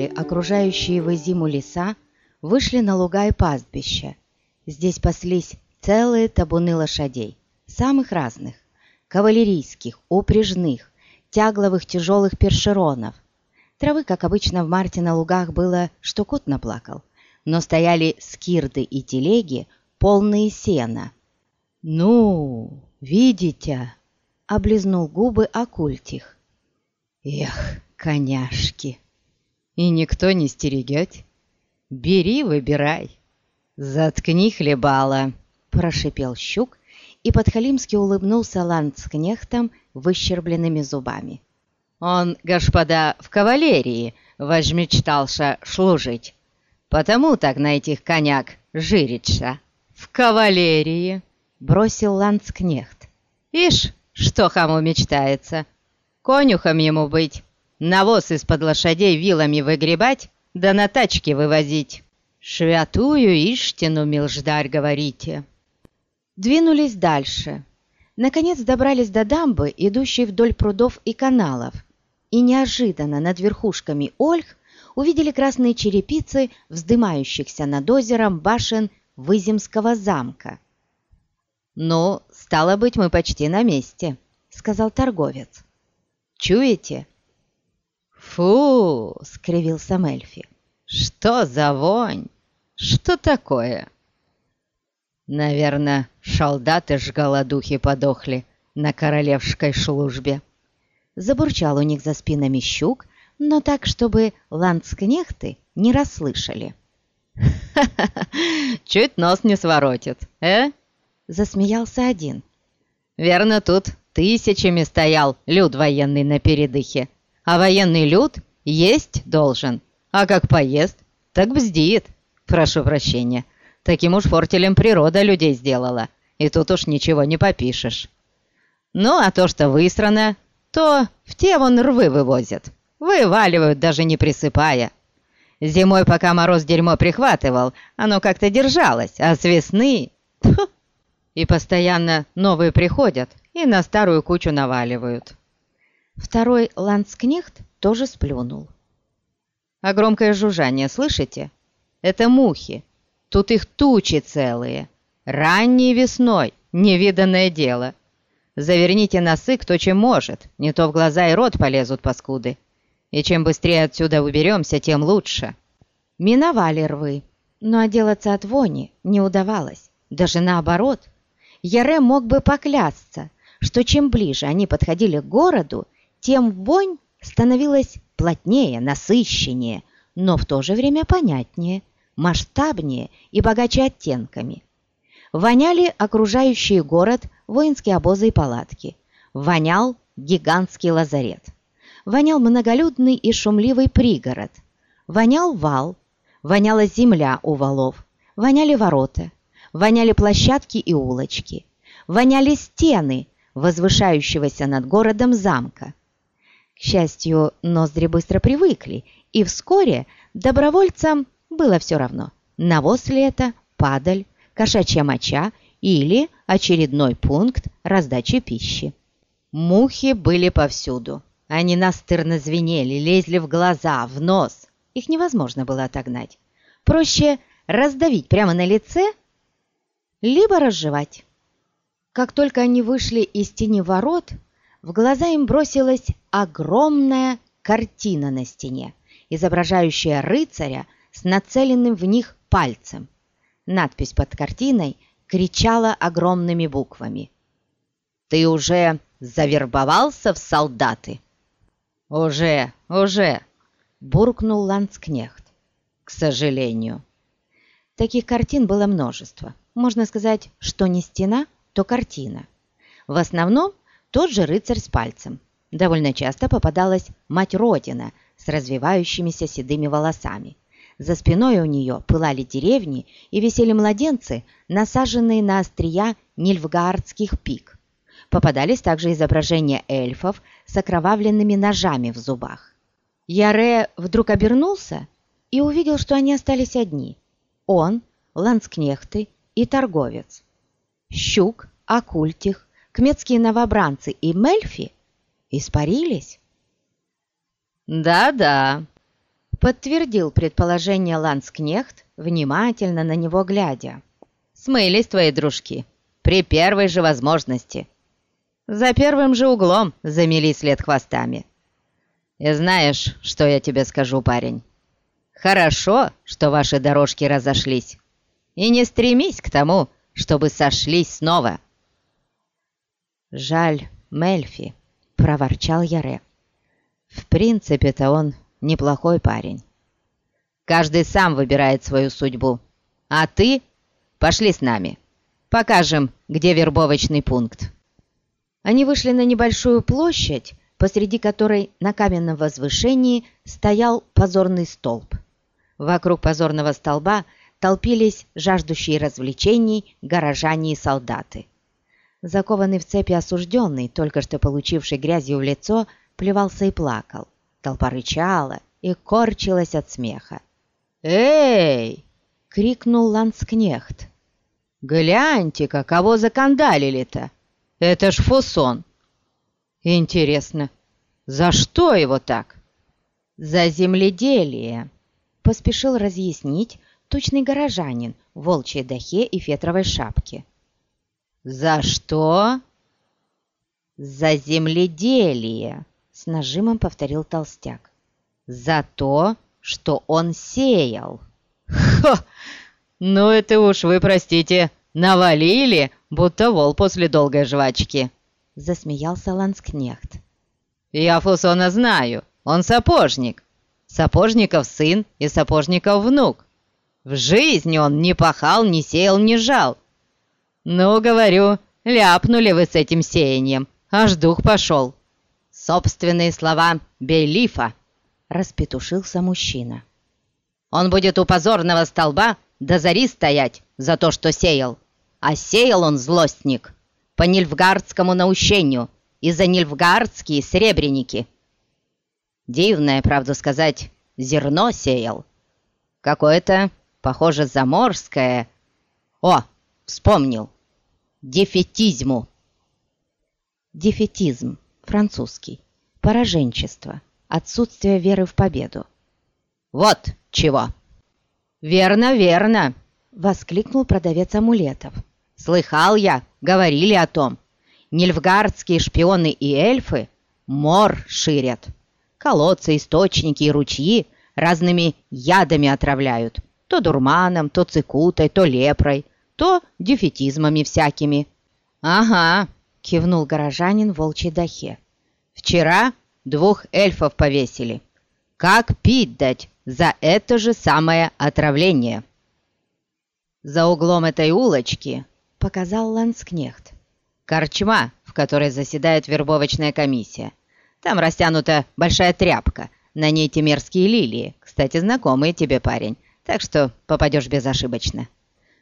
миновали окружающие его зиму леса, вышли на луга и пастбища. Здесь паслись целые табуны лошадей, самых разных, кавалерийских, упряжных, тягловых тяжелых першеронов. Травы, как обычно в марте на лугах, было, что кот наплакал, но стояли скирды и телеги, полные сена. «Ну, видите?» — облизнул губы Акультих. «Эх, коняшки! И никто не стерегет? Бери, выбирай!» «Заткни хлебала!» — прошипел щук, и подхалимски улыбнулся ландскнехтом выщербленными зубами. «Он, господа, в кавалерии возмечтался служить, потому так на этих коняк жирится». «В кавалерии!» — бросил ландскнехт. «Ишь, что хаму мечтается! Конюхом ему быть, навоз из-под лошадей вилами выгребать, да на тачке вывозить!» «Швятую истину, милждарь, говорите!» Двинулись дальше. Наконец добрались до дамбы, идущей вдоль прудов и каналов, и неожиданно над верхушками ольх увидели красные черепицы, вздымающихся над озером башен Выземского замка. «Ну, стало быть, мы почти на месте», — сказал торговец. «Чуете?» «Фу!» — скривился Мельфи. «Что за вонь? Что такое?» «Наверное, солдаты ж голодухи подохли на королевской службе». Забурчал у них за спинами щук, но так, чтобы ландскнехты не расслышали. «Ха-ха-ха! Чуть нос не своротит, э?» Засмеялся один. «Верно, тут тысячами стоял люд военный на передыхе, а военный люд есть должен, а как поест, так бздит. Прошу прощения, таким уж фортелем природа людей сделала, и тут уж ничего не попишешь. Ну, а то, что высрано, то в те вон рвы вывозят, вываливают, даже не присыпая». Зимой, пока мороз дерьмо прихватывал, оно как-то держалось, а с весны... Фу, и постоянно новые приходят и на старую кучу наваливают. Второй ландскнехт тоже сплюнул. А громкое жужжание, слышите? Это мухи. Тут их тучи целые. Ранней весной, невиданное дело. Заверните носы кто чем может, не то в глаза и рот полезут паскуды и чем быстрее отсюда уберемся, тем лучше». Миновали рвы, но отделаться от вони не удавалось. Даже наоборот. Яре мог бы поклясться, что чем ближе они подходили к городу, тем вонь становилась плотнее, насыщеннее, но в то же время понятнее, масштабнее и богаче оттенками. Воняли окружающий город воинские обозы и палатки. Вонял гигантский лазарет вонял многолюдный и шумливый пригород. Вонял вал, воняла земля у валов, воняли ворота, воняли площадки и улочки, воняли стены возвышающегося над городом замка. К счастью, ноздри быстро привыкли, и вскоре добровольцам было все равно, навоз ли это, падаль, кошачья моча или очередной пункт раздачи пищи. Мухи были повсюду. Они настырно звенели, лезли в глаза, в нос. Их невозможно было отогнать. Проще раздавить прямо на лице, либо разжевать. Как только они вышли из тени ворот, в глаза им бросилась огромная картина на стене, изображающая рыцаря с нацеленным в них пальцем. Надпись под картиной кричала огромными буквами. «Ты уже завербовался в солдаты?» «Уже, уже!» – буркнул ландскнехт. «К сожалению». Таких картин было множество. Можно сказать, что не стена, то картина. В основном тот же рыцарь с пальцем. Довольно часто попадалась мать Родина с развивающимися седыми волосами. За спиной у нее пылали деревни и висели младенцы, насаженные на острия нильфгаардских пик. Попадались также изображения эльфов с окровавленными ножами в зубах. Яре вдруг обернулся и увидел, что они остались одни. Он, ланскнехты и торговец. Щук, Акультих, кметские новобранцы и Мельфи испарились. «Да-да», — Подтвердил предположение Ланскнехт, внимательно на него глядя. «Смылись твои дружки при первой же возможности. За первым же углом замели след хвостами. И знаешь, что я тебе скажу, парень? Хорошо, что ваши дорожки разошлись. И не стремись к тому, чтобы сошлись снова. Жаль Мельфи, проворчал Яре. В принципе-то он неплохой парень. Каждый сам выбирает свою судьбу. А ты пошли с нами. Покажем, где вербовочный пункт. Они вышли на небольшую площадь, посреди которой на каменном возвышении стоял позорный столб. Вокруг позорного столба толпились жаждущие развлечений горожане и солдаты. Закованный в цепи осужденный, только что получивший грязью в лицо, плевался и плакал. Толпа рычала и корчилась от смеха. «Эй!» — крикнул ланскнехт. «Гляньте-ка, кого закандалили-то! Это ж Фусон!» «Интересно, за что его так?» «За земледелие!» поспешил разъяснить тучный горожанин в волчьей дахе и фетровой шапке. «За что?» «За земледелие!» — с нажимом повторил толстяк. «За то, что он сеял!» «Хо! Ну это уж вы, простите, навалили, будто вол после долгой жвачки!» — засмеялся Ланскнехт. «Я Фусона знаю, он сапожник, сапожников сын и сапожников внук. В жизни он не пахал, не сеял, не жал. Ну, говорю, ляпнули вы с этим сеянием, аж дух пошел. Собственные слова Бейлифа, распетушился мужчина. Он будет у позорного столба до зари стоять за то, что сеял. А сеял он злостник по нильфгардскому наущению и за нильфгардские сребреники. Дивное, правду сказать, зерно сеял. Какое-то, похоже, заморское. О, вспомнил. Дефетизму. Дефетизм, французский. Пораженчество, отсутствие веры в победу. Вот чего. Верно, верно, воскликнул продавец амулетов. Слыхал я, говорили о том. Нильфгардские шпионы и эльфы мор ширят колодцы, источники и ручьи разными ядами отравляют. То дурманом, то цикутой, то лепрой, то дефетизмами всякими. «Ага», — кивнул горожанин волчьей дахе. «Вчера двух эльфов повесили. Как пить дать за это же самое отравление?» «За углом этой улочки», — показал Ланскнехт. «Корчма, в которой заседает вербовочная комиссия. Там растянута большая тряпка, на ней те мерзкие лилии, кстати, знакомые тебе, парень, так что попадешь безошибочно.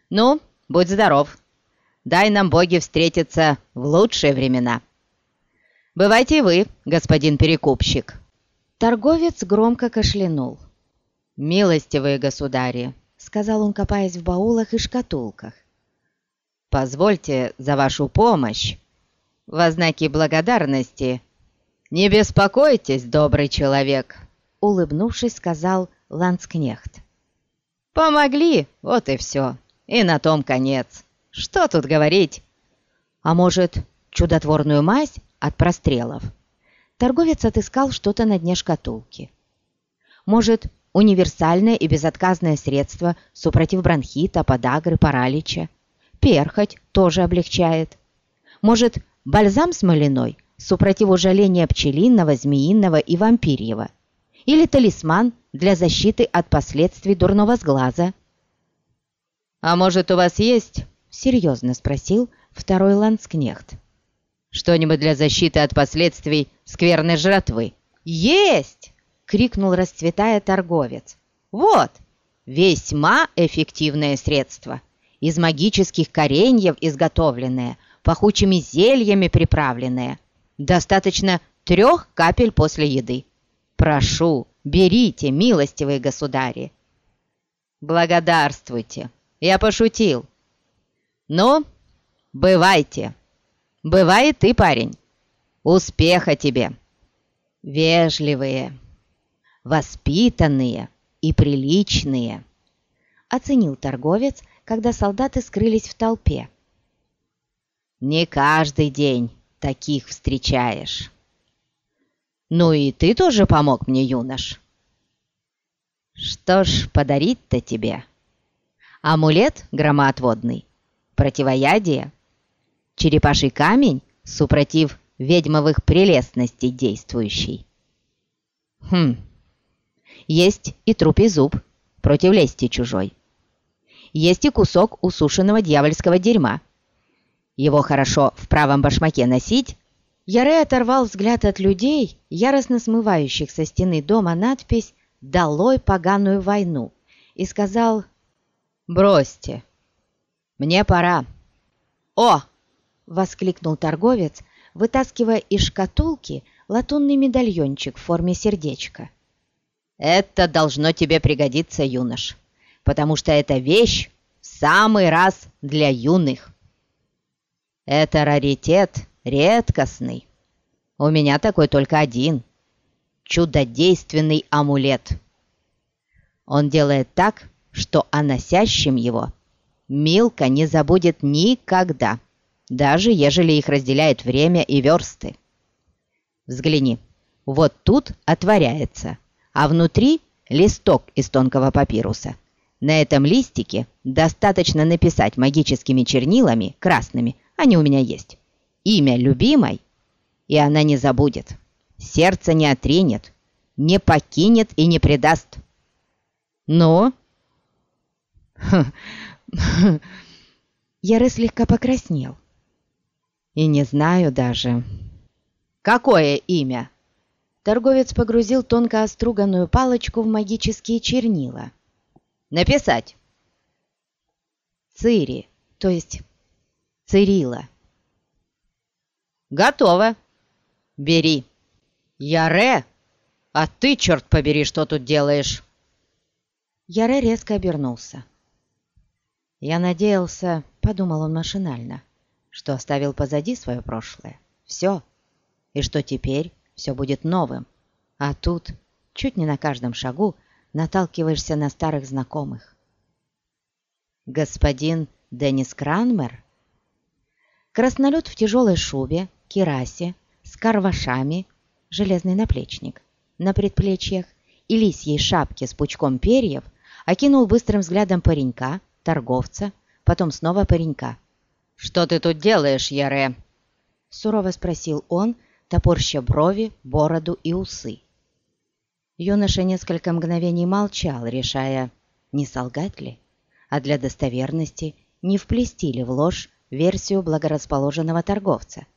Ну, будь здоров. Дай нам, боги, встретиться в лучшие времена. Бывайте вы, господин перекупщик». Торговец громко кашлянул. «Милостивые государи», — сказал он, копаясь в баулах и шкатулках. «Позвольте за вашу помощь. Во знаки благодарности «Не беспокойтесь, добрый человек», — улыбнувшись, сказал Ланскнехт. «Помогли, вот и все. И на том конец. Что тут говорить? А может, чудотворную мазь от прострелов?» Торговец отыскал что-то на дне шкатулки. «Может, универсальное и безотказное средство супротив бронхита, подагры, паралича? Перхоть тоже облегчает. Может, бальзам смоляной — супротив ужаления пчелиного, змеиного и вампирьего, или талисман для защиты от последствий дурного сглаза. «А может, у вас есть?» — серьезно спросил второй ланскнехт. «Что-нибудь для защиты от последствий скверной жратвы?» «Есть!» — крикнул, расцветая торговец. «Вот! Весьма эффективное средство, из магических кореньев изготовленное, пахучими зельями приправленное, Достаточно трех капель после еды. Прошу, берите, милостивые государи. Благодарствуйте. Я пошутил. Ну, бывайте. Бывай ты, парень. Успеха тебе. Вежливые. воспитанные и приличные», — оценил торговец, когда солдаты скрылись в толпе. «Не каждый день таких встречаешь». «Ну и ты тоже помог мне, юнош?» «Что ж, подарить-то тебе?» «Амулет громоотводный, противоядие, черепаший камень, супротив ведьмовых прелестностей действующий». «Хм, есть и трупий зуб против лести чужой. Есть и кусок усушенного дьявольского дерьма. Его хорошо в правом башмаке носить, Яре оторвал взгляд от людей, яростно смывающих со стены дома надпись «Долой поганую войну» и сказал «Бросьте, мне пора». «О!» — воскликнул торговец, вытаскивая из шкатулки латунный медальончик в форме сердечка. «Это должно тебе пригодиться, юнош, потому что эта вещь в самый раз для юных. Это раритет редкостный. У меня такой только один. Чудодейственный амулет. Он делает так, что о носящем его Милка не забудет никогда, даже ежели их разделяет время и версты. Взгляни, вот тут отворяется, а внутри листок из тонкого папируса. На этом листике достаточно написать магическими чернилами, красными, они у меня есть, имя любимой, и она не забудет. Сердце не отринет, не покинет и не предаст. Ну? Яры слегка покраснел. И не знаю даже. Какое имя? Торговец погрузил тонко оструганную палочку в магические чернила. Написать. Цири, то есть Цирила. «Готово. Бери. Яре, а ты, черт побери, что тут делаешь?» Яре резко обернулся. «Я надеялся, — подумал он машинально, — что оставил позади свое прошлое. Все. И что теперь все будет новым. А тут, чуть не на каждом шагу, наталкиваешься на старых знакомых. Господин Деннис Кранмер? Краснолюд в тяжелой шубе, кирасе, с карвашами, железный наплечник на предплечьях и лисьей шапке с пучком перьев окинул быстрым взглядом паренька, торговца, потом снова паренька. «Что ты тут делаешь, Яре?» Сурово спросил он, топорща брови, бороду и усы. Юноша несколько мгновений молчал, решая, не солгать ли, а для достоверности не вплести ли в ложь версию благорасположенного торговца –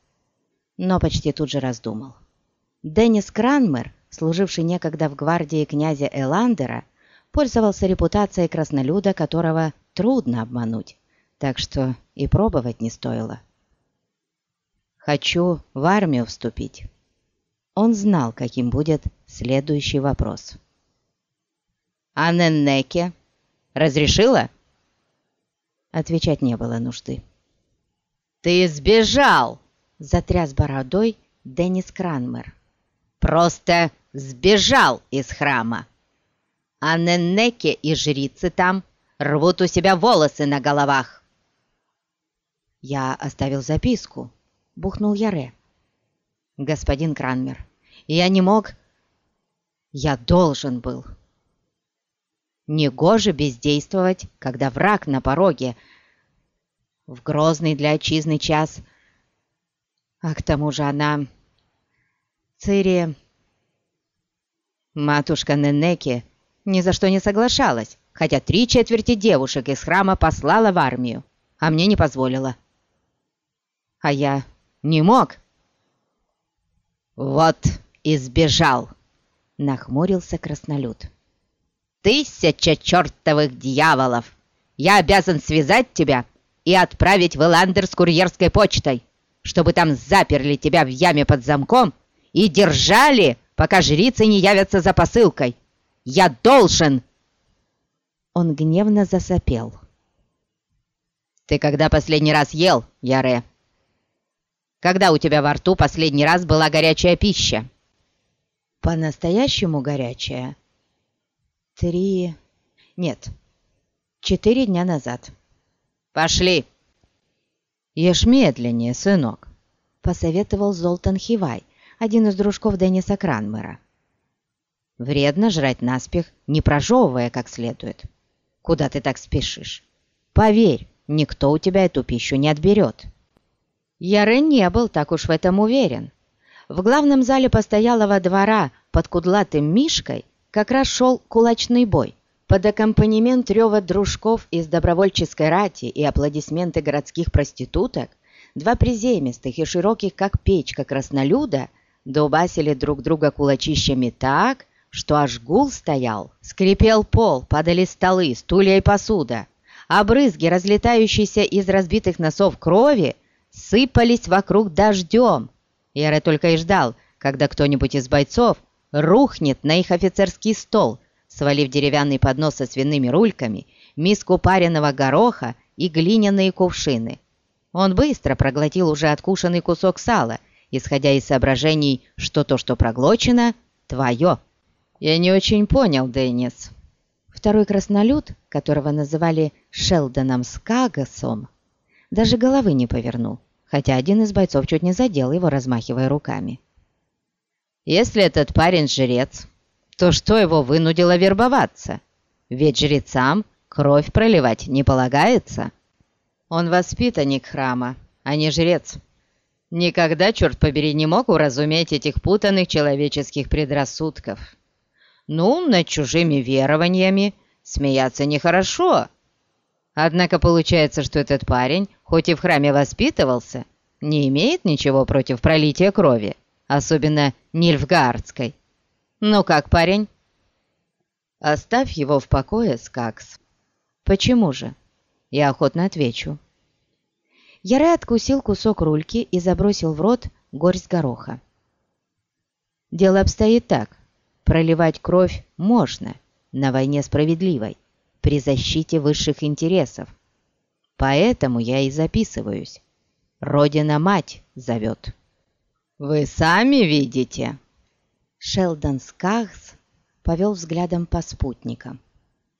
но почти тут же раздумал. Деннис Кранмер, служивший некогда в гвардии князя Эландера, пользовался репутацией краснолюда, которого трудно обмануть, так что и пробовать не стоило. «Хочу в армию вступить». Он знал, каким будет следующий вопрос. «А Неннеке разрешила?» Отвечать не было нужды. «Ты сбежал!» затряс бородой Деннис Кранмер. «Просто сбежал из храма! А Неннеке и жрицы там рвут у себя волосы на головах!» «Я оставил записку», — бухнул Яре. «Господин Кранмер, я не мог...» «Я должен был...» Негоже бездействовать, когда враг на пороге. В грозный для отчизны час а к тому же она... Цири... Матушка Ненеки ни за что не соглашалась, хотя три четверти девушек из храма послала в армию, а мне не позволила. А я не мог. «Вот и сбежал!» — нахмурился краснолюд. «Тысяча чертовых дьяволов! Я обязан связать тебя и отправить в Эландер с курьерской почтой!» чтобы там заперли тебя в яме под замком и держали, пока жрицы не явятся за посылкой. Я должен!» Он гневно засопел. «Ты когда последний раз ел, Яре? Когда у тебя во рту последний раз была горячая пища?» «По-настоящему горячая Три... Нет, четыре дня назад. Пошли. Ешь медленнее, сынок, посоветовал Золтан Хивай, один из дружков Денниса Кранмера. Вредно жрать наспех, не прожевывая как следует. Куда ты так спешишь? Поверь, никто у тебя эту пищу не отберет. Яры не был так уж в этом уверен. В главном зале постоялого двора под кудлатым мишкой как раз шел кулачный бой. Под аккомпанемент рева дружков из добровольческой рати и аплодисменты городских проституток два приземистых и широких, как печка краснолюда, дубасили друг друга кулачищами так, что аж гул стоял. Скрипел пол, падали столы, стулья и посуда. А брызги, разлетающиеся из разбитых носов крови, сыпались вокруг дождем. Яре только и ждал, когда кто-нибудь из бойцов рухнет на их офицерский стол, свалив деревянный поднос со свиными рульками, миску пареного гороха и глиняные кувшины. Он быстро проглотил уже откушенный кусок сала, исходя из соображений, что то, что проглочено, твое. «Я не очень понял, Деннис». Второй краснолюд, которого называли Шелдоном Скагасом, даже головы не повернул, хотя один из бойцов чуть не задел его, размахивая руками. «Если этот парень жрец, то что его вынудило вербоваться? Ведь жрецам кровь проливать не полагается. Он воспитанник храма, а не жрец. Никогда, черт побери, не мог уразуметь этих путанных человеческих предрассудков». Ну, над чужими верованиями смеяться нехорошо. Однако получается, что этот парень, хоть и в храме воспитывался, не имеет ничего против пролития крови, особенно нильфгаардской. Ну как, парень? Оставь его в покое, Скакс. Почему же? Я охотно отвечу. Яре откусил кусок рульки и забросил в рот горсть гороха. Дело обстоит так. Проливать кровь можно на войне справедливой, при защите высших интересов. Поэтому я и записываюсь. Родина-мать зовет. «Вы сами видите?» Шелдон Скагс повел взглядом по спутникам.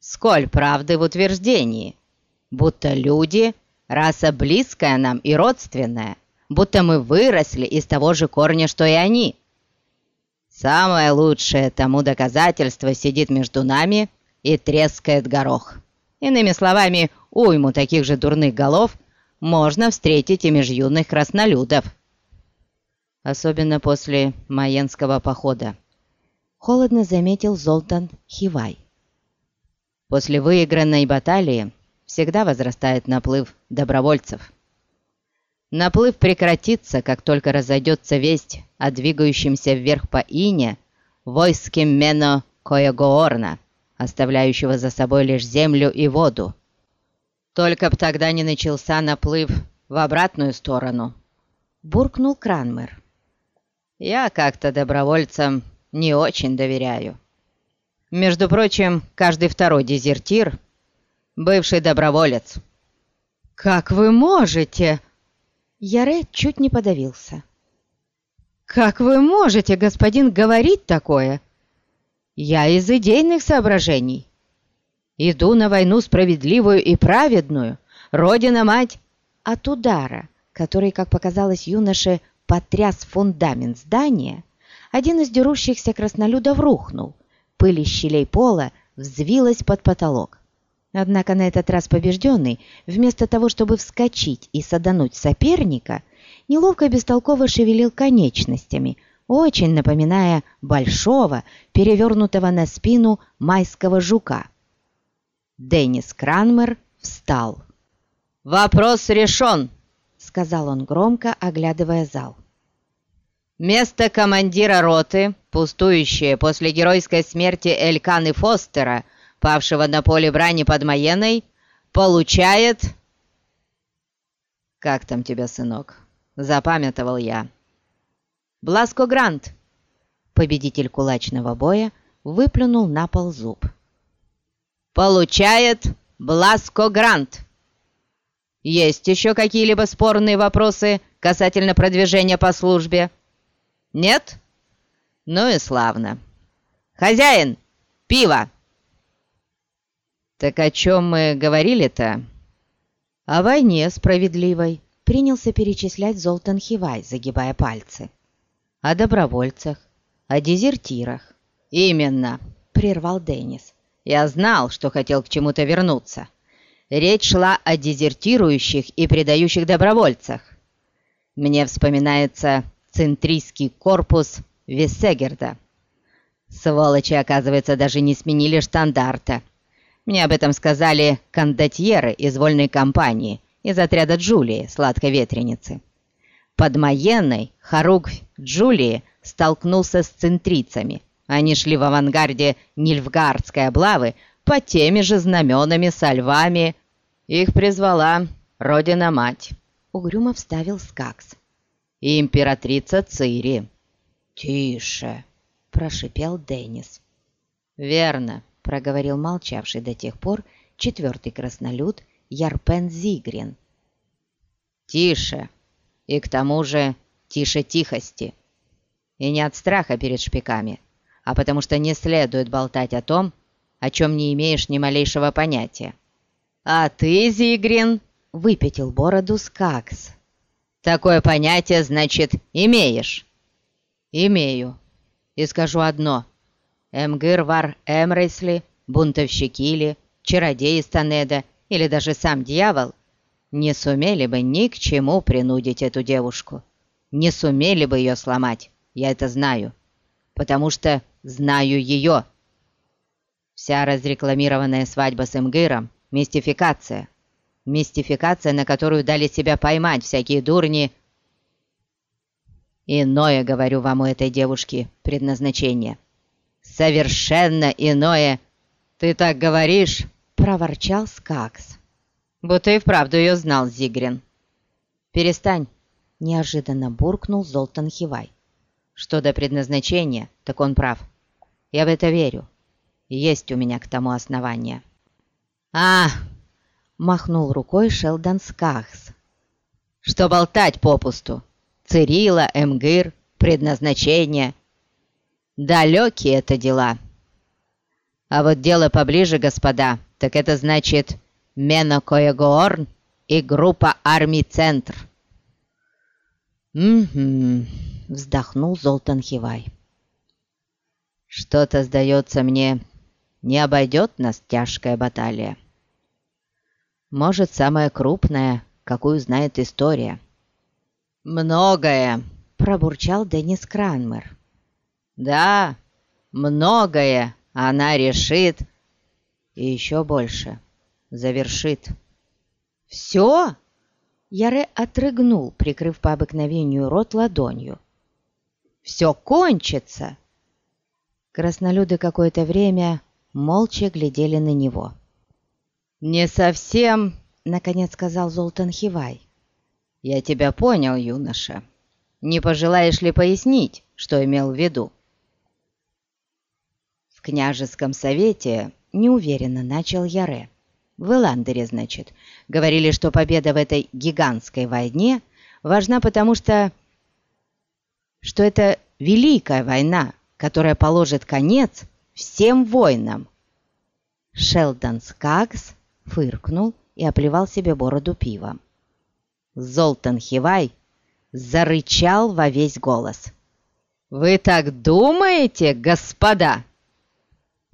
«Сколь правды в утверждении, будто люди — раса близкая нам и родственная, будто мы выросли из того же корня, что и они». Самое лучшее тому доказательство сидит между нами и трескает горох. Иными словами, уйму таких же дурных голов можно встретить и меж юных краснолюдов. Особенно после Маенского похода. Холодно заметил Золтан Хивай. После выигранной баталии всегда возрастает наплыв добровольцев. Наплыв прекратится, как только разойдется весть о двигающемся вверх по Ине войске Мено Коягоорна, оставляющего за собой лишь землю и воду. Только б тогда не начался наплыв в обратную сторону. Буркнул Кранмер. Я как-то добровольцам не очень доверяю. Между прочим, каждый второй дезертир — бывший доброволец. «Как вы можете?» Яре чуть не подавился. «Как вы можете, господин, говорить такое? Я из идейных соображений. Иду на войну справедливую и праведную, Родина-мать от удара, который, как показалось юноше, потряс фундамент здания, один из дерущихся краснолюдов рухнул, пыль из щелей пола взвилась под потолок. Однако на этот раз побежденный, вместо того, чтобы вскочить и садануть соперника, неловко и бестолково шевелил конечностями, очень напоминая большого, перевернутого на спину майского жука. Деннис Кранмер встал. «Вопрос решен!» — сказал он громко, оглядывая зал. «Место командира роты, пустующее после геройской смерти Эльканы Фостера, павшего на поле брани под Маеной, получает...» «Как там тебя, сынок?» — запамятовал я. «Бласко Грант!» Победитель кулачного боя выплюнул на пол зуб. «Получает Бласко Грант!» «Есть еще какие-либо спорные вопросы касательно продвижения по службе?» «Нет? Ну и славно. Хозяин, пиво!» «Так о чем мы говорили-то?» «О войне справедливой», — принялся перечислять Золтан Хивай, загибая пальцы. «О добровольцах, о дезертирах». «Именно», — прервал Деннис. «Я знал, что хотел к чему-то вернуться. Речь шла о дезертирующих и предающих добровольцах. Мне вспоминается центрийский корпус Виссегерда. Сволочи, оказывается, даже не сменили штандарта. Мне об этом сказали кондотьеры из вольной компании, из отряда Джулии, сладкой ветреницы. Под Майенной Харуг Джулии столкнулся с центрицами. Они шли в авангарде Нильфгардской облавы по теми же знаменами со львами. Их призвала Родина-мать. Угрюмо вставил Скакс. И императрица Цири. «Тише!» – прошипел Деннис. «Верно», — проговорил молчавший до тех пор четвертый краснолюд Ярпен Зигрин. «Тише! И к тому же тише тихости! И не от страха перед шпиками, а потому что не следует болтать о том, о чем не имеешь ни малейшего понятия. А ты, Зигрин, — выпятил бороду Скакс. Такое понятие, значит, имеешь?» «Имею. И скажу одно. Эмгыр вар Эмрейсли, бунтовщики ли, чародей из Танеда или даже сам дьявол не сумели бы ни к чему принудить эту девушку. Не сумели бы ее сломать, я это знаю, потому что знаю ее. Вся разрекламированная свадьба с Эмгыром — мистификация. Мистификация, на которую дали себя поймать всякие дурни. Иное, говорю вам, у этой девушки предназначение совершенно иное. Ты так говоришь?» — проворчал Скакс. «Будто и вправду ее знал Зигрин». «Перестань!» — неожиданно буркнул Золтан Хивай. «Что до предназначения, так он прав. Я в это верю. Есть у меня к тому основания». «А!» — махнул рукой Шелдон Скакс. «Что болтать попусту? Цирила, Эмгир, предназначение — Далекие это дела. А вот дело поближе, господа, так это значит Менокоегоорн и группа армий «Центр». «Угу», — вздохнул Золтан Хивай. «Что-то, сдается мне, не обойдет нас тяжкая баталия. Может, самая крупная, какую знает история». «Многое», — пробурчал Деннис Кранмер. Да, многое она решит и еще больше завершит. «Все?» Яре отрыгнул, прикрыв по обыкновению рот ладонью. «Все кончится!» Краснолюды какое-то время молча глядели на него. «Не совсем», — наконец сказал Золтан Хивай. «Я тебя понял, юноша. Не пожелаешь ли пояснить, что имел в виду?» Княжеском совете неуверенно начал Яре. В Эландере, значит. Говорили, что победа в этой гигантской войне важна потому, что... что это великая война, которая положит конец всем войнам. Шелдон Скагс фыркнул и оплевал себе бороду пивом. Золтан Хивай зарычал во весь голос. «Вы так думаете, господа?»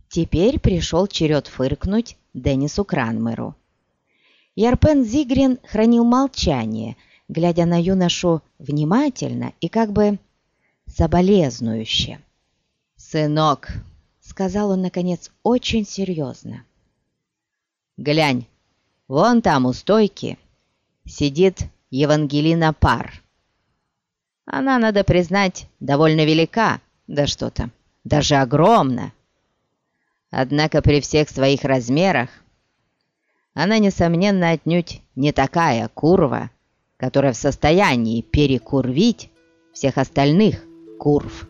Теперь пришел черед фыркнуть Деннису Кранмеру. Ярпен Зигрин хранил молчание, глядя на юношу внимательно и как бы соболезнующе. «Сынок», — сказал он, наконец, очень серьезно, — «глянь, вон там у стойки сидит Евангелина Пар. Она, надо признать, довольно велика, да что-то, даже огромна. Однако при всех своих размерах она, несомненно, отнюдь не такая курва, которая в состоянии перекурвить всех остальных курв.